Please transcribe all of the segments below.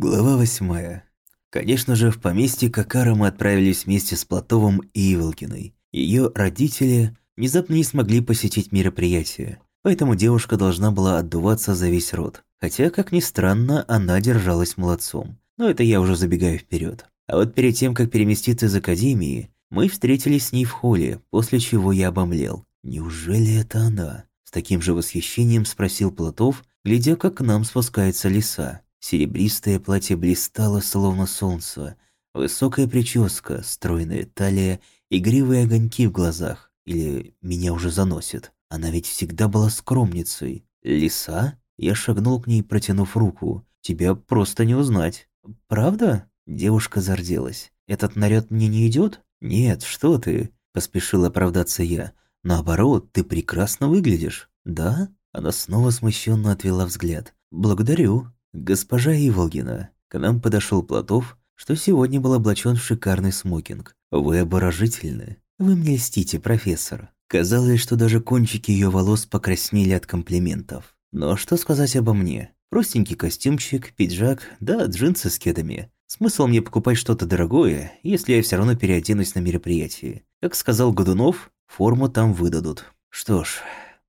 Глава восьмая. Конечно же, в поместье Какара мы отправились вместе с Платовым и Иволгиной. Ее родители внезапно не смогли посетить мероприятие, поэтому девушка должна была отдуваться за весь род. Хотя, как ни странно, она держалась молодцом. Но это я уже забегаю вперед. А вот перед тем, как переместиться из академии, мы встретились с ней в холле, после чего я обомлел. Неужели это она? С таким же восхищением спросил Платов, глядя, как к нам спускается лиса. Серебристое платье блистало, словно солнце. Высокая прическа, стройная талия, игривые огоньки в глазах. Или меня уже заносит. Она ведь всегда была скромницей. Лиса? Я шагнул к ней, протянув руку. Тебя просто не узнать. Правда? Девушка зарделась. Этот наряд мне не идет? Нет, что ты? Поспешил оправдаться я. Наоборот, ты прекрасно выглядишь. Да? Она снова смущенно отвела взгляд. Благодарю. «Госпожа Иволгина, к нам подошел Платов, что сегодня был облачен в шикарный смокинг. Вы обворожительны. Вы мне льстите, профессор». Казалось, что даже кончики ее волос покраснели от комплиментов. Но что сказать обо мне? Простенький костюмчик, пиджак, да джинсы с кедами. Смысл мне покупать что-то дорогое, если я все равно переоденусь на мероприятии. Как сказал Годунов, форму там выдадут. Что ж,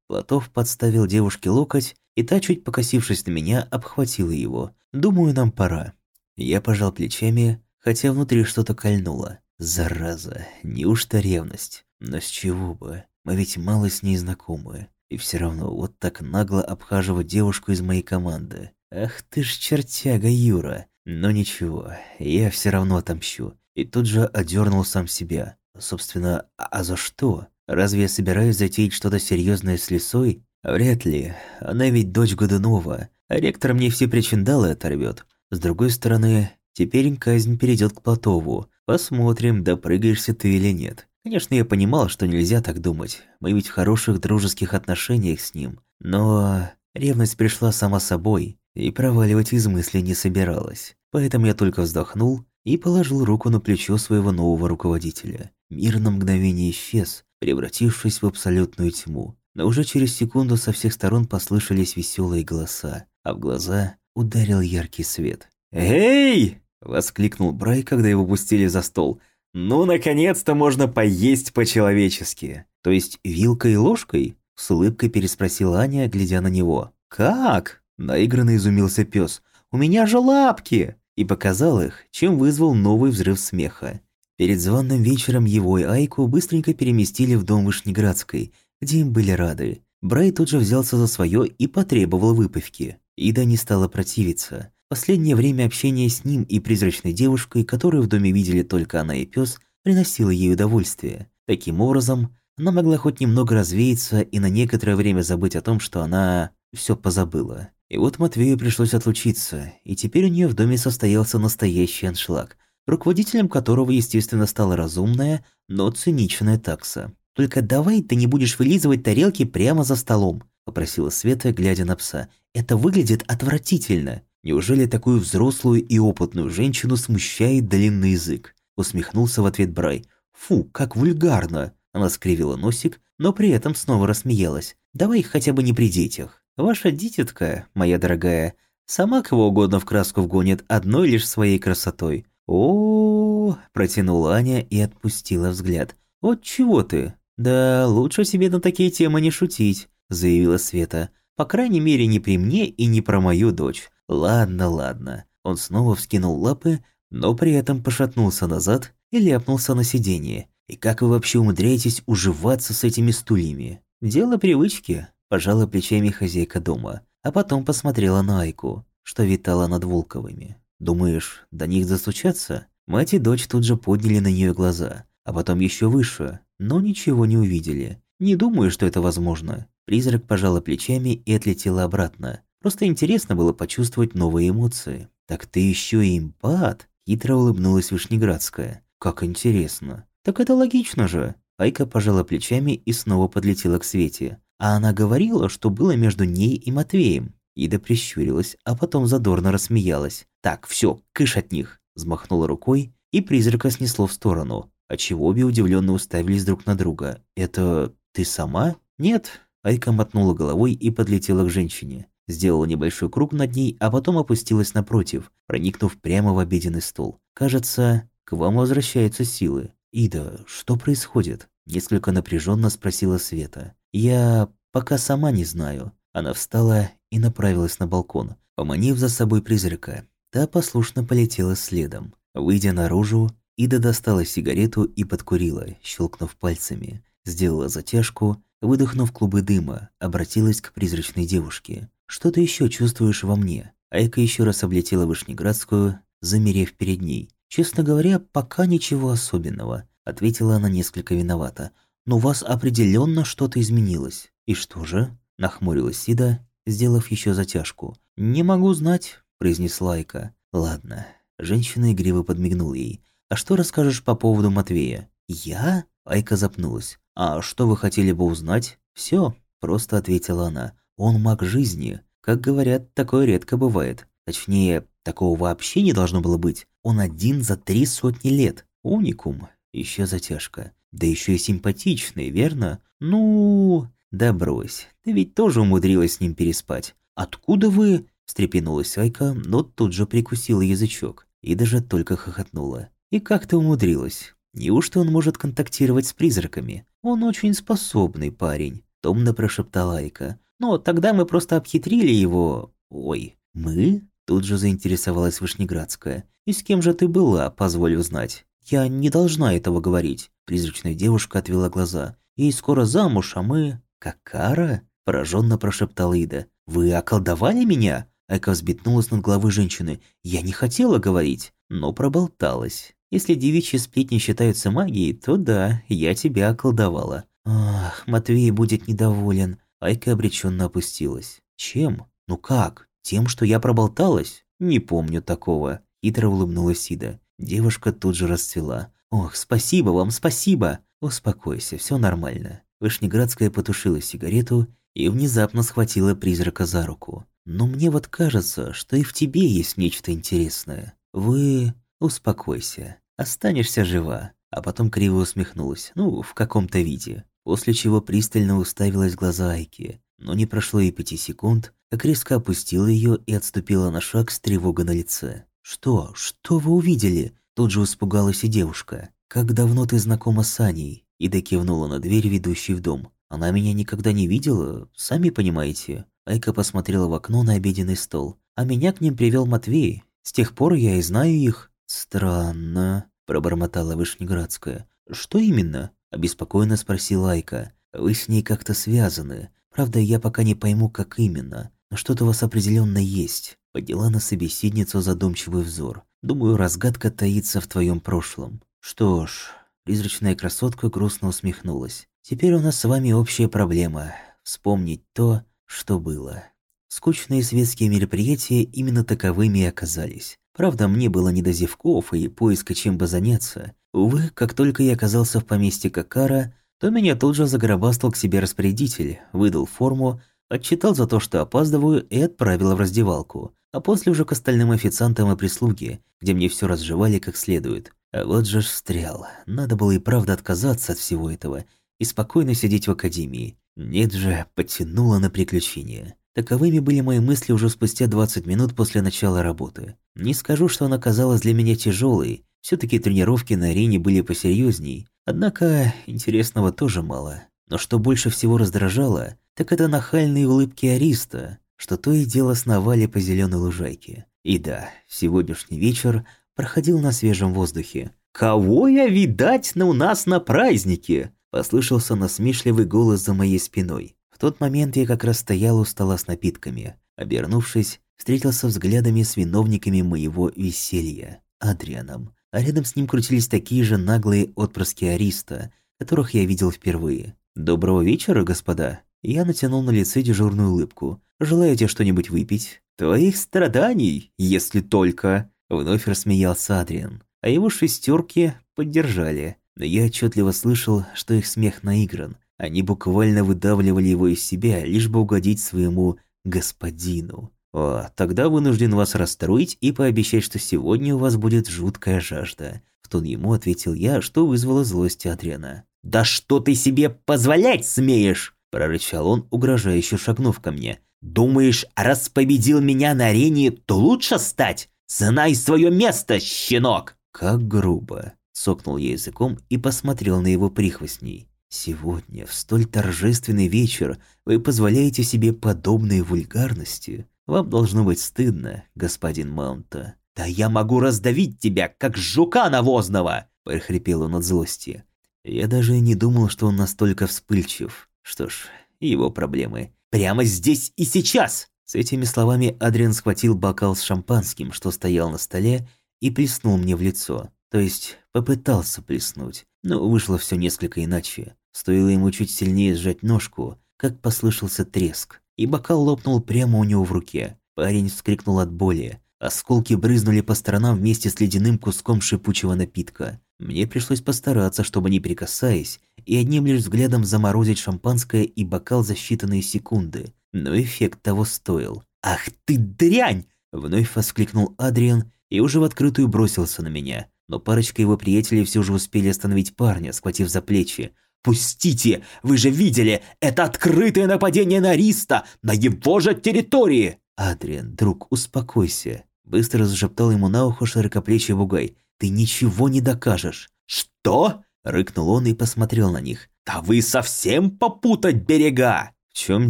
Платов подставил девушке локоть и та, чуть покосившись на меня, обхватила его. «Думаю, нам пора». Я пожал плечами, хотя внутри что-то кольнуло. Зараза, неужто ревность? Но с чего бы? Мы ведь мало с ней знакомы. И все равно вот так нагло обхаживать девушку из моей команды. Ах ты ж чертяга, Юра. Но ничего, я все равно отомщу. И тут же одернул сам себя. Собственно, а за что? Разве я собираюсь затеять что-то серьезное с лисой? Вряд ли. Она ведь дочь Годунова, а ректор мне все причиндалы оторвет. С другой стороны, теперь казнь перейдет к Платову. Посмотрим, допрыгаешься ты или нет. Конечно, я понимал, что нельзя так думать. Мы ведь в хороших дружеских отношениях с ним. Но ревность пришла сама собой, и проваливать из мысли не собиралась. Поэтому я только вздохнул и положил руку на плечо своего нового руководителя. Мир на мгновение исчез, превратившись в абсолютную тьму. Но уже через секунду со всех сторон послышались веселые голоса, а в глаза ударил яркий свет. «Эй!» – воскликнул Брай, когда его пустили за стол. «Ну, наконец-то можно поесть по-человечески!» «То есть вилкой и ложкой?» – с улыбкой переспросила Аня, глядя на него. «Как?» – наигранно изумился пес. «У меня же лапки!» И показал их, чем вызвал новый взрыв смеха. Перед званным вечером его и Айку быстренько переместили в дом Вышнеградской, где им были рады. Брай тут же взялся за свое и потребовал выпивки. Ида не стала противиться. Последнее время общение с ним и призрачной девушкой, которую в доме видели только она и пес, приносило ей удовольствие. Таким образом, она могла хоть немного развеяться и на некоторое время забыть о том, что она все позабыла. И вот Матвею пришлось отлучиться, и теперь у нее в доме состоялся настоящий аншлаг, руководителем которого, естественно, стала разумная, но циничная такса. «Только давай ты не будешь вылизывать тарелки прямо за столом», – попросила Света, глядя на пса. «Это выглядит отвратительно». «Неужели такую взрослую и опытную женщину смущает длинный язык?» – усмехнулся в ответ Брай. «Фу, как вульгарно!» Она скривила носик, но при этом снова рассмеялась. «Давай хотя бы не при детях. Ваша дитятка, моя дорогая, сама кого угодно в краску вгонит одной лишь своей красотой». О, протянула Аня и отпустила взгляд. «Вот чего ты? «Да лучше себе на такие темы не шутить», – заявила Света. «По крайней мере, не при мне и не про мою дочь. Ладно, ладно». Он снова вскинул лапы, но при этом пошатнулся назад и ляпнулся на сиденье. «И как вы вообще умудряетесь уживаться с этими стульями?» «Дело привычки», – пожала плечами хозяйка дома, а потом посмотрела на Айку, что витала над Волковыми. «Думаешь, до них застучаться?» Мать и дочь тут же подняли на нее глаза, а потом еще выше, но ничего не увидели. Не думаю, что это возможно. Призрак пожала плечами и отлетела обратно. Просто интересно было почувствовать новые эмоции. «Так ты еще и импат?» – хитро улыбнулась Вышнеградская. «Как интересно». «Так это логично же». Айка пожала плечами и снова подлетела к Свете. А она говорила, что было между ней и Матвеем. Ида прищурилась, а потом задорно рассмеялась. «Так, все, кыш от них!» Взмахнула рукой, и призрака снесло в сторону отчего обе удивленно уставились друг на друга. «Это ты сама?» «Нет». Айка мотнула головой и подлетела к женщине. сделала небольшой круг над ней, а потом опустилась напротив, проникнув прямо в обеденный стол. «Кажется, к вам возвращаются силы. Ида, что происходит?» Несколько напряженно спросила Света. «Я пока сама не знаю». Она встала и направилась на балкон, поманив за собой призрака. Та послушно полетела следом. Выйдя наружу, Ида достала сигарету и подкурила, щелкнув пальцами. Сделала затяжку, выдохнув клубы дыма, обратилась к призрачной девушке. «Что ты еще чувствуешь во мне?» Айка еще раз облетела Вышнеградскую, замерев перед ней. «Честно говоря, пока ничего особенного ответила она несколько виновата. «Но у вас определенно что-то изменилось». «И что же?» – нахмурилась Сида, сделав еще затяжку. «Не могу знать», – произнесла Айка. «Ладно». Женщина игриво подмигнула ей. «А что расскажешь по поводу Матвея?» «Я?» – Айка запнулась. «А что вы хотели бы узнать?» «Все», – просто ответила она. «Он маг жизни. Как говорят, такое редко бывает. Точнее, такого вообще не должно было быть. Он один за три сотни лет. Уникум. Еще затяжка. Да еще и симпатичный, верно? Ну, да брось. Ты ведь тоже умудрилась с ним переспать. Откуда вы? встрепенулась Айка, но тут же прикусила язычок и даже только хохотнула. И как ты умудрилась? Неужто он может контактировать с призраками? Он очень способный парень, томно прошептала Айка. Но тогда мы просто обхитрили его. Ой, мы? Тут же заинтересовалась Вышнеградская. И с кем же ты была, позволю знать? «Я не должна этого говорить», – призрачная девушка отвела глаза. «Ей скоро замуж, а мы...» «Какара?» – пораженно прошептала Ида. «Вы околдовали меня?» Айка взбитнулась над головой женщины. «Я не хотела говорить, но проболталась. Если девичьи сплетни считаются магией, то да, я тебя околдовала». «Ах, Матвей будет недоволен». Айка обреченно опустилась. «Чем? Ну как? Тем, что я проболталась? Не помню такого». Хитро улыбнулась Ида. Девушка тут же расцвела. «Ох, спасибо вам, спасибо!» «Успокойся, все нормально». Вышнеградская потушила сигарету и внезапно схватила призрака за руку. «Но мне вот кажется, что и в тебе есть нечто интересное. Вы... успокойся. Останешься жива». А потом криво усмехнулась. Ну, в каком-то виде. После чего пристально уставилась в глаза Айки. Но не прошло и пяти секунд, как резко опустила ее и отступила на шаг с тревогой на лице. «Что? Что вы увидели?» Тут же испугалась и девушка. «Как давно ты знакома с Аней?» Ида кивнула на дверь, ведущей в дом. «Она меня никогда не видела, сами понимаете». Айка посмотрела в окно на обеденный стол. «А меня к ним привел Матвей. С тех пор я и знаю их». «Странно», – пробормотала Вышнеградская. «Что именно?» – обеспокоенно спросила Айка. «Вы с ней как-то связаны. Правда, я пока не пойму, как именно. Но что-то у вас определенно есть. Подняла на собеседницу задумчивый взор. «Думаю, разгадка таится в твоем прошлом». «Что ж...» Призрачная красотка грустно усмехнулась. «Теперь у нас с вами общая проблема. Вспомнить то, что было». Скучные светские мероприятия именно таковыми и оказались. Правда, мне было не до зевков и поиска чем бы заняться. Увы, как только я оказался в поместье Какара, то меня тут же загробастал к себе распорядитель, выдал форму, отчитал за то, что опаздываю, и отправил в раздевалку а после уже к остальным официантам и прислуге, где мне все разжевали как следует. А вот же ж встрял. Надо было и правда отказаться от всего этого и спокойно сидеть в академии. Нет же, потянуло на приключения. Таковыми были мои мысли уже спустя 20 минут после начала работы. Не скажу, что она казалась для меня тяжелой. все таки тренировки на арене были посерьезней. Однако интересного тоже мало. Но что больше всего раздражало, так это нахальные улыбки Ариста, что то и дело сновали по зеленой лужайке. И да, сегодняшний вечер проходил на свежем воздухе. «Кого я видать на у нас на празднике?» Послышался насмешливый голос за моей спиной. Тот момент я как раз стоял у стола с напитками. Обернувшись, встретился взглядами с виновниками моего веселья, Адрианом. А рядом с ним крутились такие же наглые отпрыски Ариста, которых я видел впервые. «Доброго вечера, господа!» Я натянул на лице дежурную улыбку. «Желаете что-нибудь выпить?» «Твоих страданий, если только...» Вновь рассмеялся Адриан. А его шестерки поддержали. Но я отчетливо слышал, что их смех наигран. Они буквально выдавливали его из себя, лишь бы угодить своему господину. «О, тогда вынужден вас расстроить и пообещать, что сегодня у вас будет жуткая жажда». В тон ему ответил я, что вызвало злость Адриана. «Да что ты себе позволять смеешь?» Прорычал он, угрожающе шагнув ко мне. Думаешь, раз победил меня на арене, то лучше стать? Знай свое место, щенок!» «Как грубо!» – цокнул я языком и посмотрел на его прихвостней. «Сегодня, в столь торжественный вечер, вы позволяете себе подобные вульгарности? Вам должно быть стыдно, господин Маунта». «Да я могу раздавить тебя, как жука навозного!» – прохрипел он от злости. Я даже не думал, что он настолько вспыльчив. Что ж, его проблемы. «Прямо здесь и сейчас!» С этими словами Адриан схватил бокал с шампанским, что стоял на столе, и плеснул мне в лицо. То есть попытался плеснуть, но вышло все несколько иначе. Стоило ему чуть сильнее сжать ножку, как послышался треск, и бокал лопнул прямо у него в руке. Парень вскрикнул от боли. Осколки брызнули по сторонам вместе с ледяным куском шипучего напитка. Мне пришлось постараться, чтобы не прикасаясь, и одним лишь взглядом заморозить шампанское и бокал за считанные секунды. Но эффект того стоил. «Ах ты дрянь!» Вновь воскликнул Адриан и уже в открытую бросился на меня. Но парочка его приятелей все же успели остановить парня, схватив за плечи. «Пустите! Вы же видели! Это открытое нападение на Риста! На его же территории!» «Адриан, друг, успокойся!» Быстро зашептал ему на ухо широкоплечий бугай. Ты ничего не докажешь. Что? Рыкнул он и посмотрел на них. Да вы совсем попутать берега! В чем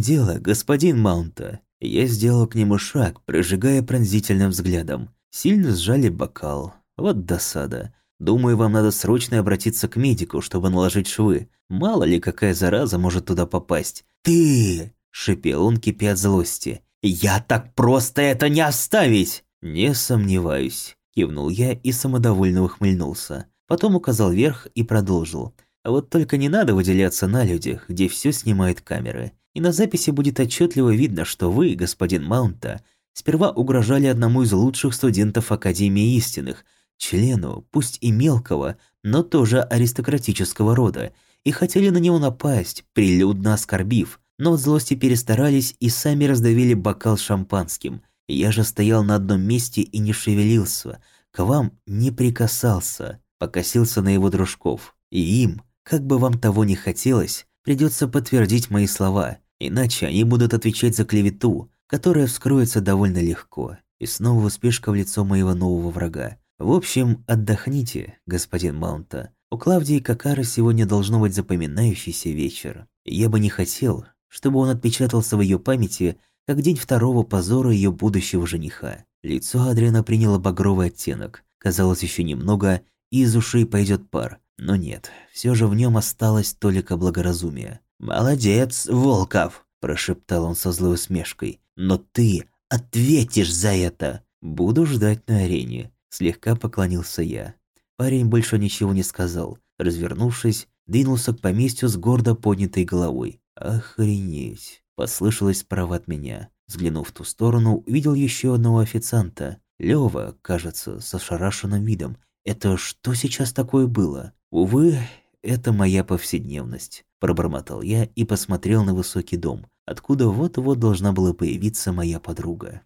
дело, господин Маунта? Я сделал к нему шаг, прожигая пронзительным взглядом. Сильно сжали бокал. Вот досада. Думаю, вам надо срочно обратиться к медику, чтобы наложить швы. Мало ли, какая зараза может туда попасть. «Ты!» – шипел он, кипя от злости. «Я так просто это не оставить!» «Не сомневаюсь. Кивнул я и самодовольно ухмыльнулся. Потом указал вверх и продолжил. А вот только не надо выделяться на людях, где все снимают камеры. И на записи будет отчетливо видно, что вы, господин Маунта, сперва угрожали одному из лучших студентов Академии Истинных, члену, пусть и мелкого, но тоже аристократического рода, и хотели на него напасть, прилюдно оскорбив, но от злости перестарались и сами раздавили бокал шампанским – я же стоял на одном месте и не шевелился, к вам не прикасался, покосился на его дружков. И им, как бы вам того не хотелось, придется подтвердить мои слова, иначе они будут отвечать за клевету, которая вскроется довольно легко. И снова успешка в лицо моего нового врага. В общем, отдохните, господин Маунта. У Клавдии Какара сегодня должно быть запоминающийся вечер. Я бы не хотел, чтобы он отпечатался в ее памяти как день второго позора ее будущего жениха. Лицо Адриана приняло багровый оттенок. Казалось, еще немного, и из ушей пойдет пар. Но нет, все же в нем осталось только благоразумие. «Молодец, Волков!» – прошептал он со злой усмешкой. «Но ты ответишь за это!» «Буду ждать на арене», – слегка поклонился я. Парень больше ничего не сказал. Развернувшись, двинулся к поместью с гордо поднятой головой. Охренеть. Послышалось справа от меня. Взглянув в ту сторону, увидел еще одного официанта. Лёва, кажется, с ошарашенным видом. Это что сейчас такое было? Увы, это моя повседневность. Пробормотал я и посмотрел на высокий дом, откуда вот-вот должна была появиться моя подруга.